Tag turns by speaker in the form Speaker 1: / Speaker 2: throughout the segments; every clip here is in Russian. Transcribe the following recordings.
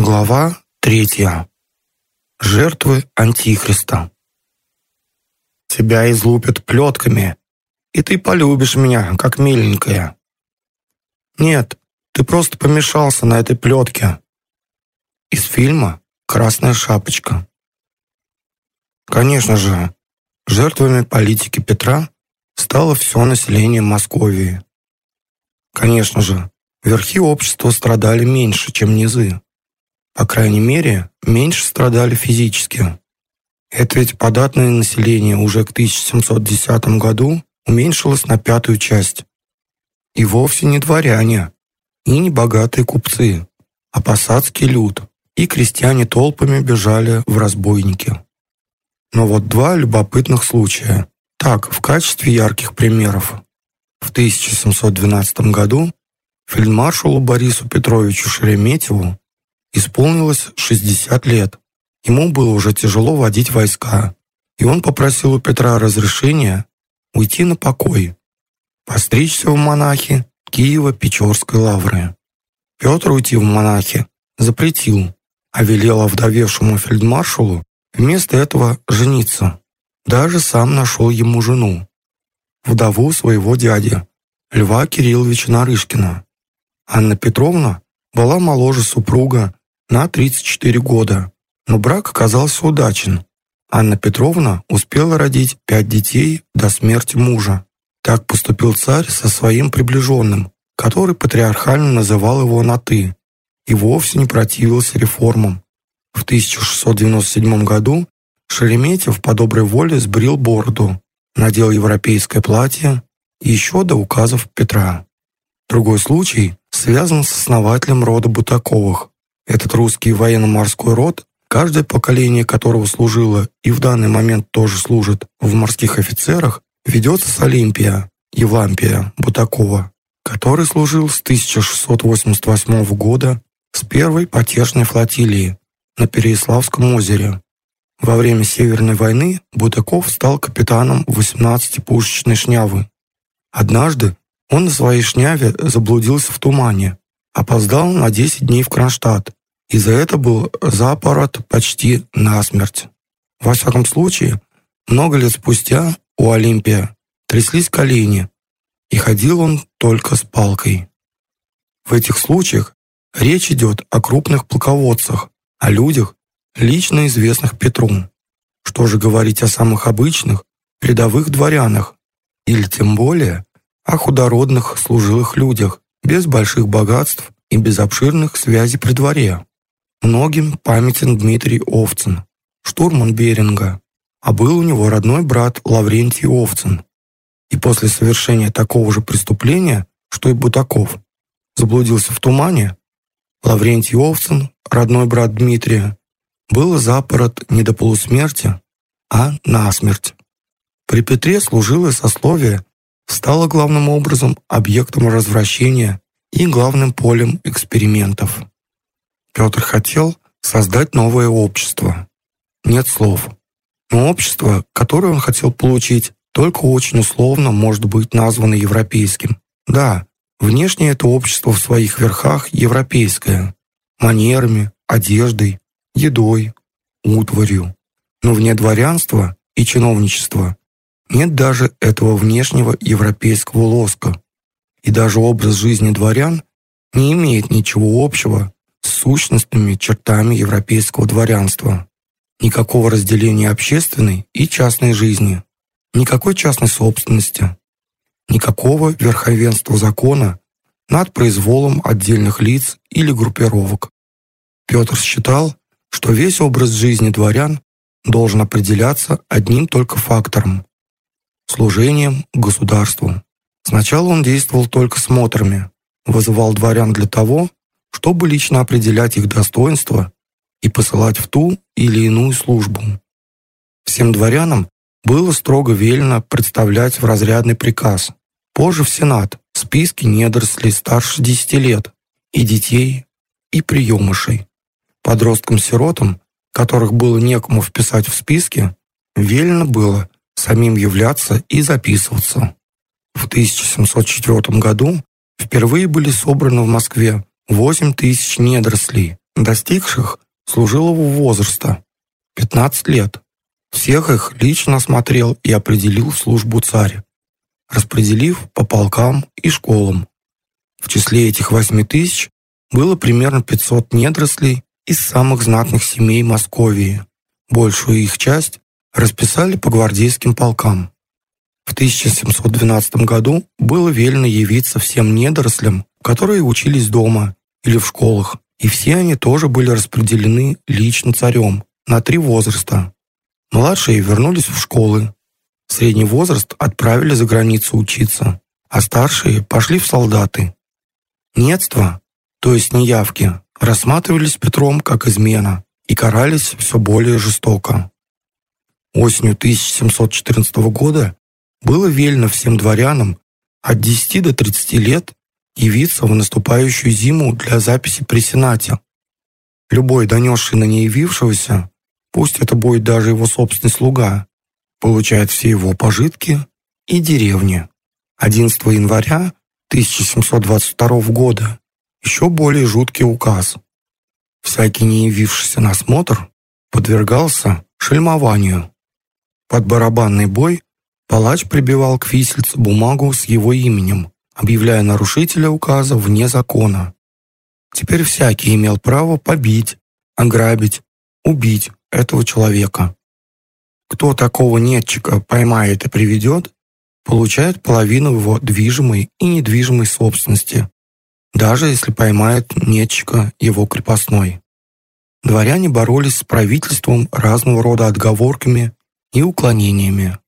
Speaker 1: Глава третья. Жертвы Антихриста. Тебя излупят плетками, и ты полюбишь меня, как миленькая. Нет, ты просто помешался на этой плетке. Из фильма «Красная шапочка». Конечно же, жертвами политики Петра стало все население Московии. Конечно же, верхи общества страдали меньше, чем низы. По крайней мере, меньше страдали физически. Это ведь податное население уже к 1710 году уменьшилось на пятую часть. И вовсе не дворяне, и не богатые купцы, а посадский люд, и крестьяне толпами бежали в разбойники. Но вот два любопытных случая. Так, в качестве ярких примеров. В 1712 году фельдмаршалу Борису Петровичу Шереметьеву Исполнилось 60 лет. Ему было уже тяжело водить войска, и он попросил у Петра разрешения уйти на покой, постричься в монахи Киева-Печорской лавры. Петр уйти в монахи запретил, а велел овдовевшему фельдмаршалу вместо этого жениться. Даже сам нашел ему жену, вдову своего дяди, Льва Кирилловича Нарышкина. Анна Петровна была моложе супруга на 34 года, но брак оказался удачен. Анна Петровна успела родить пять детей до смерти мужа. Так поступил царь со своим приближенным, который патриархально называл его на «ты» и вовсе не противился реформам. В 1697 году Шереметьев по доброй воле сбрил бороду, надел европейское платье еще до указов Петра. Другой случай связан с основателем рода Бутаковых, этот русский военно-морской род, каждое поколение которого служило и в данный момент тоже служит в морских офицерах, ведется с Олимпия, Евлампия Бутакова, который служил с 1688 года с первой потешной флотилии на Переяславском озере. Во время Северной войны Бутаков стал капитаном 18-пушечной шнявы. Однажды он на своей шняве заблудился в тумане, опоздал на 10 дней в Кронштадт и за это был запорот почти насмерть. Во всяком случае, много лет спустя у Олимпия тряслись колени, и ходил он только с палкой. В этих случаях речь идет о крупных полководцах, о людях, лично известных Петру. Что же говорить о самых обычных, рядовых дворянах, или тем более о худородных служилых людях, без больших богатств и без обширных связей при дворе. Многим памятен Дмитрий Овцин, штурман Беринга, а был у него родной брат Лаврентий Овцин. И после совершения такого же преступления, что и Бутаков, заблудился в тумане, Лаврентий Овцин, родной брат Дмитрия, был запорот не до полусмерти, а насмерть. При Петре служилое сословие стало главным образом объектом развращения и главным полем экспериментов. Петр хотел создать новое общество. Нет слов. Но общество, которое он хотел получить, только очень условно может быть названо европейским. Да, внешне это общество в своих верхах европейское. Манерами, одеждой, едой, утварью. Но вне дворянства и чиновничества нет даже этого внешнего европейского лоска. И даже образ жизни дворян не имеет ничего общего сущностными чертами европейского дворянства. Никакого разделения общественной и частной жизни, никакой частной собственности, никакого верховенства закона над произволом отдельных лиц или группировок. Петр считал, что весь образ жизни дворян должен определяться одним только фактором – служением государству. Сначала он действовал только смотрами, вызывал дворян для того, чтобы лично определять их достоинства и посылать в ту или иную службу. Всем дворянам было строго велено представлять в разрядный приказ, позже в Сенат, списки недорослей старше 10 лет, и детей, и приемышей. Подросткам-сиротам, которых было некому вписать в списки, велено было самим являться и записываться. В 1704 году впервые были собраны в Москве 8 тысяч недорослей, достигших служилого возраста – 15 лет. Всех их лично осмотрел и определил в службу царь, распределив по полкам и школам. В числе этих 8 тысяч было примерно 500 недорослей из самых знатных семей Московии. Большую их часть расписали по гвардейским полкам. В 1712 году было велено явиться всем недорослям, которые учились дома или в школах, и все они тоже были распределены лично царем на три возраста. Младшие вернулись в школы, средний возраст отправили за границу учиться, а старшие пошли в солдаты. Недство, то есть неявки, рассматривались Петром как измена и карались все более жестоко. Осенью 1714 года было велено всем дворянам от 10 до 30 лет явиться в наступающую зиму для записи при Сенате. Любой, донесший на неявившегося, пусть это будет даже его собственный слуга, получает все его пожитки и деревни. 11 января 1722 года еще более жуткий указ. Всякий не явившийся на осмотр подвергался шельмованию. Под барабанный бой Палач прибивал к висельце бумагу с его именем, объявляя нарушителя указа вне закона. Теперь всякий имел право побить, ограбить, убить этого человека. Кто такого нетчика поймает и приведет, получает половину его движимой и недвижимой собственности, даже если поймает нетчика его крепостной. Дворяне боролись с правительством разного рода отговорками и уклонениями.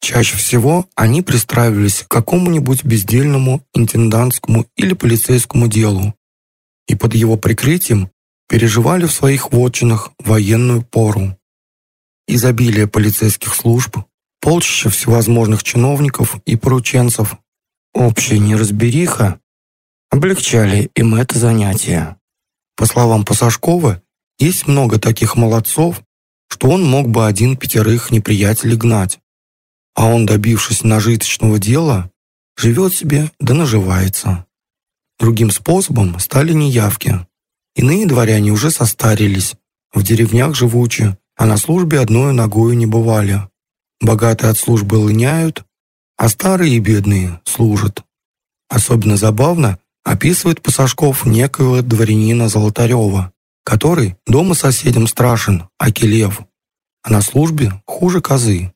Speaker 1: Чаще всего они пристраивались к какому-нибудь бездельному интендантскому или полицейскому делу и под его прикрытием переживали в своих вотчинах военную пору. Изобилие полицейских служб, полчища всевозможных чиновников и порученцев, общая неразбериха облегчали им это занятие. По словам Пасашкова, есть много таких молодцов, что он мог бы один пятерых неприятелей гнать, а он, добившись нажиточного дела, живет себе да наживается. Другим способом стали неявки. Иные дворяне уже состарились, в деревнях живучи, а на службе одной ногою не бывали. Богатые от службы лыняют, а старые и бедные служат. Особенно забавно описывает Пасашков некоего дворянина Золотарева, который дома соседям страшен, аки лев, а на службе хуже козы.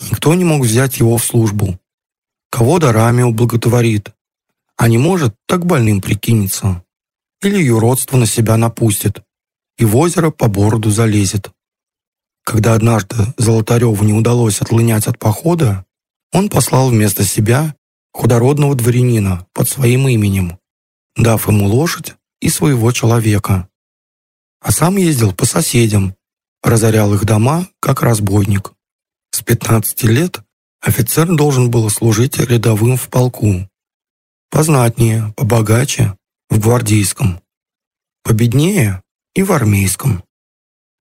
Speaker 1: Никто не мог взять его в службу. Кого дарами ублаготворит, а не может, так больным прикинется. Или юродство на себя напустит и в озеро по бороду залезет. Когда однажды Золотареву не удалось отлынять от похода, он послал вместо себя худородного дворянина под своим именем, дав ему лошадь и своего человека. А сам ездил по соседям, разорял их дома, как разбойник. С 15 лет офицер должен был служить рядовым в полку. Познатнее, побогаче – в гвардейском. Победнее – и в армейском.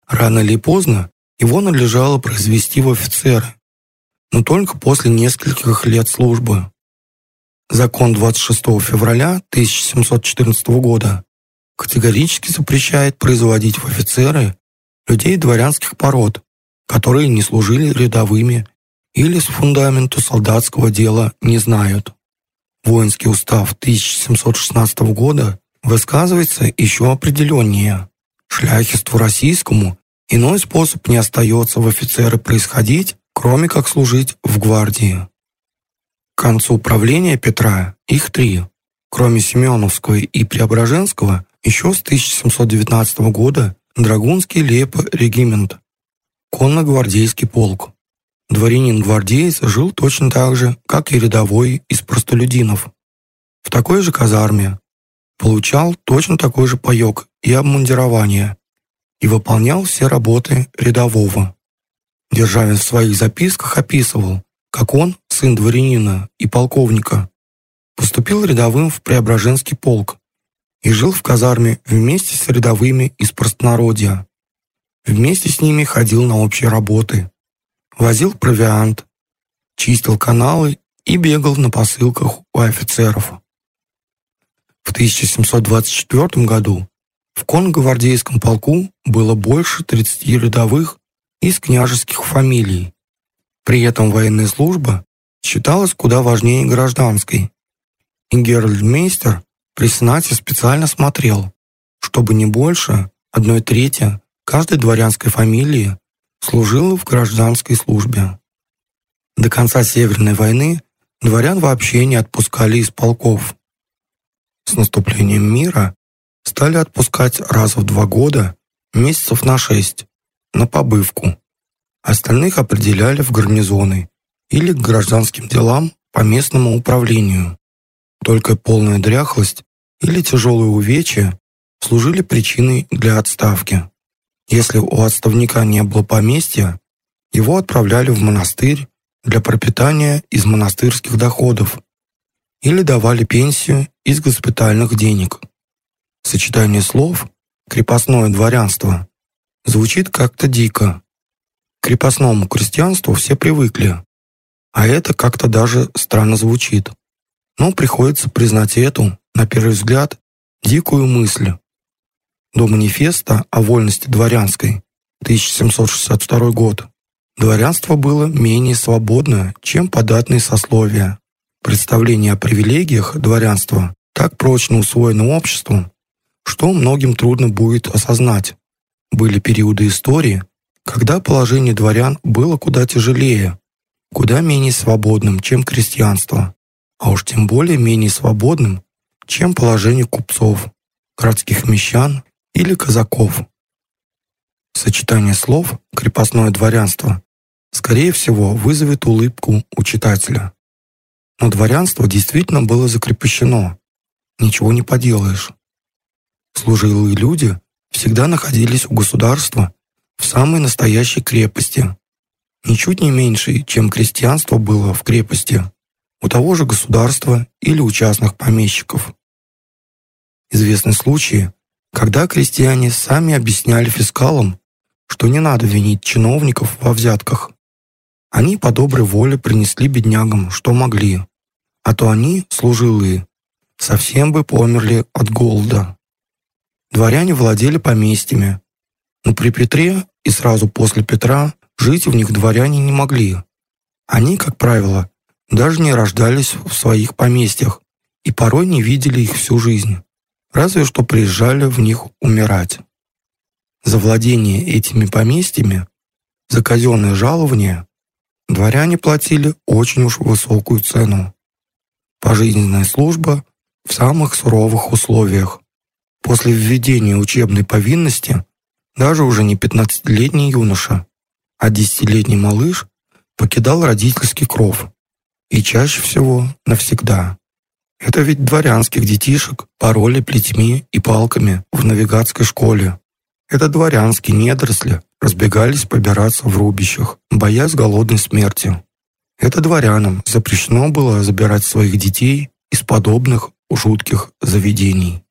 Speaker 1: Рано или поздно его надлежало произвести в офицеры, но только после нескольких лет службы. Закон 26 февраля 1714 года категорически запрещает производить в офицеры людей дворянских пород, которые не служили рядовыми или с фундаменту солдатского дела не знают. Воинский устав 1716 года высказывается еще определеннее. Шляхеству российскому иной способ не остается в офицеры происходить, кроме как служить в гвардии. К концу правления Петра их три, кроме Семеновского и Преображенского, еще с 1719 года Драгунский лейб-регимент конно-гвардейский полк. Дворянин-гвардеец жил точно так же, как и рядовой из простолюдинов. В такой же казарме. Получал точно такой же паёк и обмундирование. И выполнял все работы рядового. Державин в своих записках описывал, как он, сын дворянина и полковника, поступил рядовым в Преображенский полк и жил в казарме вместе с рядовыми из простонародья. Вместе с ними ходил на общие работы, возил провиант, чистил каналы и бегал на посылках у офицеров. В 1724 году В конногвардейском полку было больше 30 рядовых из княжеских фамилий. При этом военная служба считалась куда важнее гражданской. И Геральдмейстер при Сенате специально смотрел, чтобы не больше одной трети каждой дворянской фамилии служила в гражданской службе. До конца Северной войны дворян вообще не отпускали из полков. С наступлением мира стали отпускать раз в два года, месяцев на шесть, на побывку. Остальных определяли в гарнизоны или к гражданским делам по местному управлению. Только полная дряхлость или тяжелые увечья служили причиной для отставки. Если у отставника не было поместья, его отправляли в монастырь для пропитания из монастырских доходов или давали пенсию из госпитальных денег. Сочетание слов «крепостное дворянство» звучит как-то дико. К крепостному крестьянству все привыкли, а это как-то даже странно звучит. Но приходится признать эту, на первый взгляд, дикую мысль. До манифеста о вольности дворянской 1762 год дворянство было менее свободно, чем податные сословия. Представление о привилегиях дворянства так прочно усвоено обществом, что многим трудно будет осознать. Были периоды истории, когда положение дворян было куда тяжелее, куда менее свободным, чем крестьянство, а уж тем более менее свободным, чем положение купцов, городских мещан или казаков. Сочетание слов «крепостное дворянство» скорее всего вызовет улыбку у читателя. Но дворянство действительно было закрепощено. Ничего не поделаешь. Служилые люди всегда находились у государства в самой настоящей крепости, ничуть не меньшей, чем крестьянство было в крепости у того же государства или у частных помещиков. Известны случаи, когда крестьяне сами объясняли фискалам, что не надо винить чиновников во взятках. Они по доброй воле принесли беднягам, что могли, а то они, служилые, совсем бы померли от голода. Дворяне владели поместьями, но при Петре и сразу после Петра жить в них дворяне не могли. Они, как правило, даже не рождались в своих поместьях и порой не видели их всю жизнь, разве что приезжали в них умирать. За владение этими поместьями, за казенное жалование, дворяне платили очень уж высокую цену. Пожизненная служба в самых суровых условиях. После введения учебной повинности даже уже не 15-летний юноша, а 10-летний малыш покидал родительский кров. И чаще всего навсегда. Это ведь дворянских детишек пороли плетьми и палками в навигатской школе. Это дворянские недоросли разбегались побираться в рубищах, боясь голодной смерти. Это дворянам запрещено было забирать своих детей из подобных жутких заведений.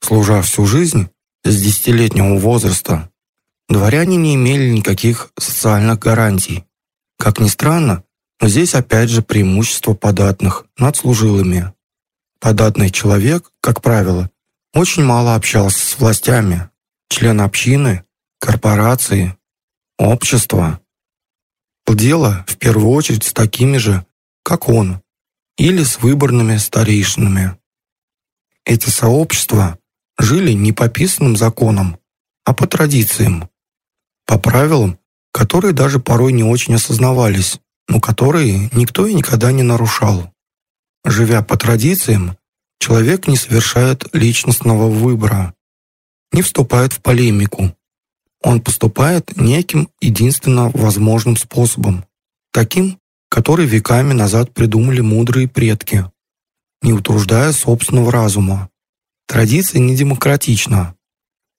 Speaker 1: Служа всю жизнь с десятилетнего возраста, дворяне не имели никаких социальных гарантий. Как ни странно, но здесь опять же преимущество податных над служилыми. Податный человек, как правило, очень мало общался с властями, член общины, корпорации, общества. Дело в первую очередь с такими же, как он, или с выборными старейшинами. Эти сообщества жили не по писанным законам, а по традициям, по правилам, которые даже порой не очень осознавались, но которые никто и никогда не нарушал. Живя по традициям, человек не совершает личностного выбора, не вступает в полемику. Он поступает неким единственно возможным способом, таким, который веками назад придумали мудрые предки, не утруждая собственного разума. Традиция не демократична.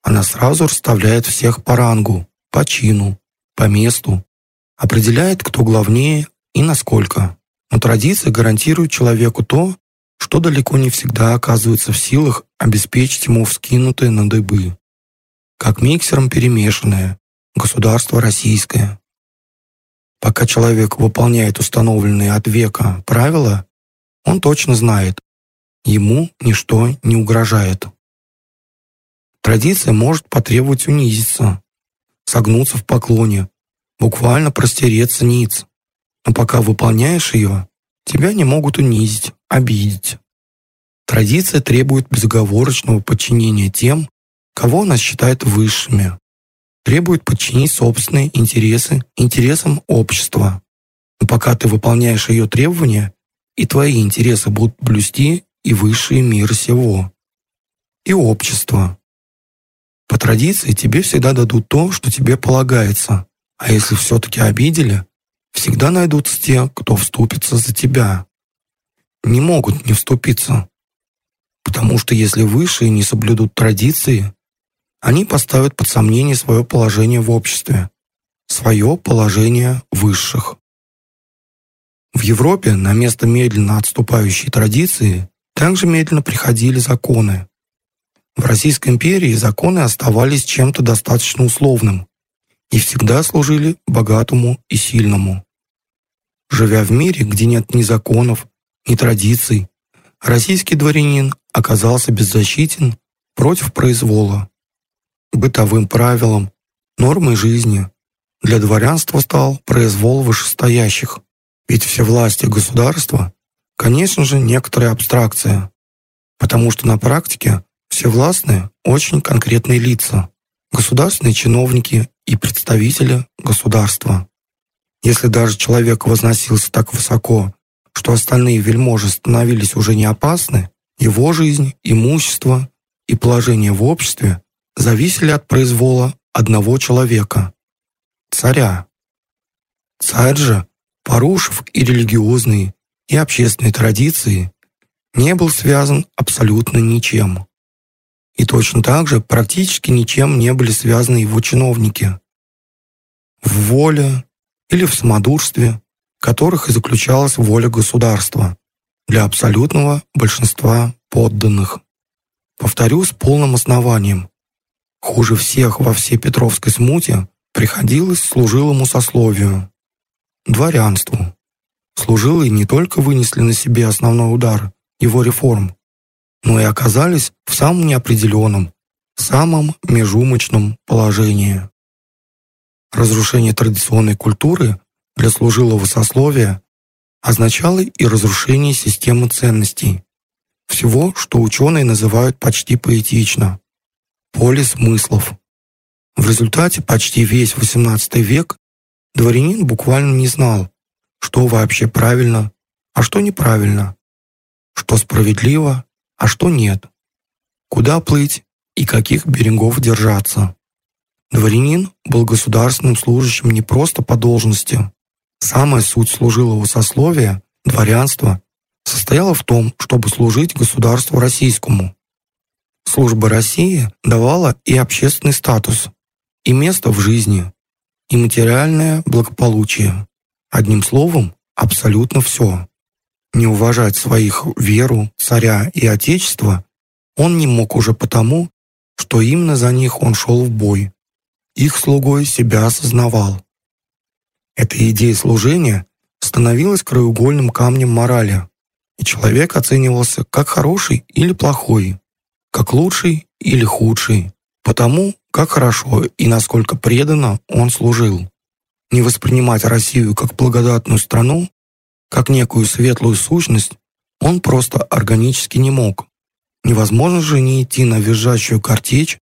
Speaker 1: Она сразу расставляет всех по рангу, по чину, по месту, определяет, кто главнее и насколько. Но традиция гарантирует человеку то, что далеко не всегда оказывается в силах обеспечить ему вскинутые на дыбы. Как миксером перемешанное, государство российское. Пока человек выполняет установленные от века правила, он точно знает, ему ничто не угрожает. Традиция может потребовать унизиться, согнуться в поклоне, буквально простереться ниц. Но пока выполняешь ее, тебя не могут унизить, обидеть. Традиция требует безоговорочного подчинения тем, кого она считает высшими. Требует подчинить собственные интересы интересам общества. Но пока ты выполняешь ее требования, и твои интересы будут блюсти и высшие мир сего, и общество. По традиции тебе всегда дадут то, что тебе полагается, а если все-таки обидели, всегда найдутся те, кто вступится за тебя. Не могут не вступиться, потому что если высшие не соблюдут традиции, они поставят под сомнение свое положение в обществе, свое положение высших. В Европе на место медленно отступающей традиции также медленно приходили законы. В Российской империи законы оставались чем-то достаточно условным и всегда служили богатому и сильному. Живя в мире, где нет ни законов, ни традиций, российский дворянин оказался беззащитен против произвола. Бытовым правилам, нормой жизни для дворянства стал произвол вышестоящих, ведь все власти государства, конечно же, некоторая абстракция, потому что на практике все властные очень конкретные лица, государственные чиновники и представители государства. Если даже человек возносился так высоко, что остальные вельможи становились уже не опасны, его жизнь, имущество и положение в обществе зависели от произвола одного человека – царя. Царь же, порушив и религиозные, и общественные традиции, не был связан абсолютно ничем. И точно так же практически ничем не были связаны его чиновники. В воле, или в самодурстве, которых и заключалась воля государства для абсолютного большинства подданных. Повторю с полным основанием. Хуже всех во всей Петровской смуте приходилось служилому сословию, дворянству. Служилые не только вынесли на себе основной удар его реформ, но и оказались в самом неопределенном, самом межумочном положении. Разрушение традиционной культуры для служилого сословия означало и разрушение системы ценностей, всего, что ученые называют почти поэтично – поле смыслов. В результате почти весь XVIII век дворянин буквально не знал, что вообще правильно, а что неправильно, что справедливо, а что нет, куда плыть и каких берегов держаться. Дворянин был государственным служащим не просто по должности. Самая суть служилого сословия, дворянства, состояла в том, чтобы служить государству российскому. Служба России давала и общественный статус, и место в жизни, и материальное благополучие. Одним словом, абсолютно все. Не уважать своих веру, царя и отечества он не мог уже потому, что именно за них он шел в бой, их слугой себя осознавал. Эта идея служения становилась краеугольным камнем морали, и человек оценивался как хороший или плохой, как лучший или худший, потому как хорошо и насколько преданно он служил. Не воспринимать Россию как благодатную страну, как некую светлую сущность, он просто органически не мог. Невозможно же не идти на визжащую картечь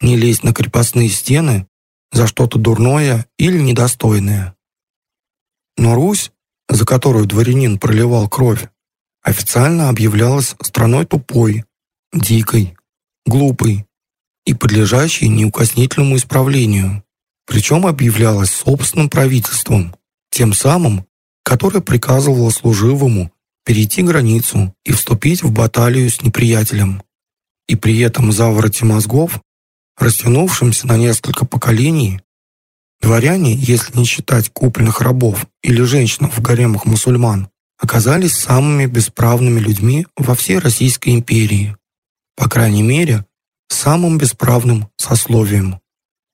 Speaker 1: не лезть на крепостные стены за что-то дурное или недостойное. Но Русь, за которую дворянин проливал кровь, официально объявлялась страной тупой, дикой, глупой и подлежащей неукоснительному исправлению, причем объявлялась собственным правительством, тем самым, которое приказывало служивому перейти границу и вступить в баталию с неприятелем. И при этом завороте мозгов растянувшимся на несколько поколений, дворяне, если не считать купленных рабов или женщин в гаремах мусульман, оказались самыми бесправными людьми во всей Российской империи, по крайней мере, самым бесправным сословием.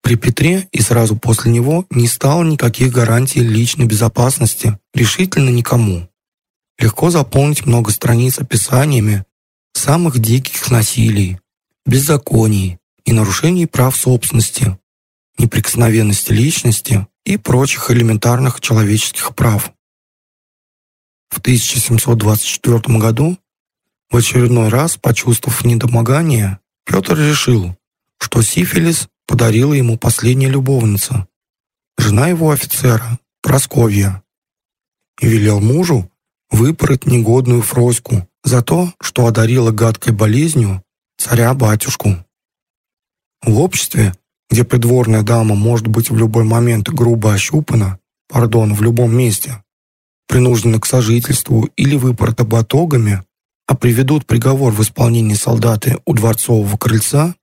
Speaker 1: При Петре и сразу после него не стало никаких гарантий личной безопасности решительно никому. Легко заполнить много страниц описаниями самых диких насилий, беззаконий, и нарушений прав собственности, неприкосновенности личности и прочих элементарных человеческих прав. В 1724 году, в очередной раз почувствовав недомогание, Петр решил, что сифилис подарила ему последняя любовница, жена его офицера, Просковья, и велел мужу выпороть негодную Фроську за то, что одарила гадкой болезнью царя-батюшку. В обществе, где придворная дама может быть в любой момент грубо ощупана, пардон, в любом месте, принуждена к сожительству или выпорота батогами, а приведут приговор в исполнении солдаты у дворцового крыльца,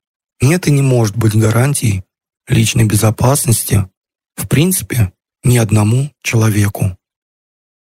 Speaker 1: нет и не может быть гарантий личной безопасности, в принципе, ни одному человеку.